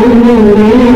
Amen.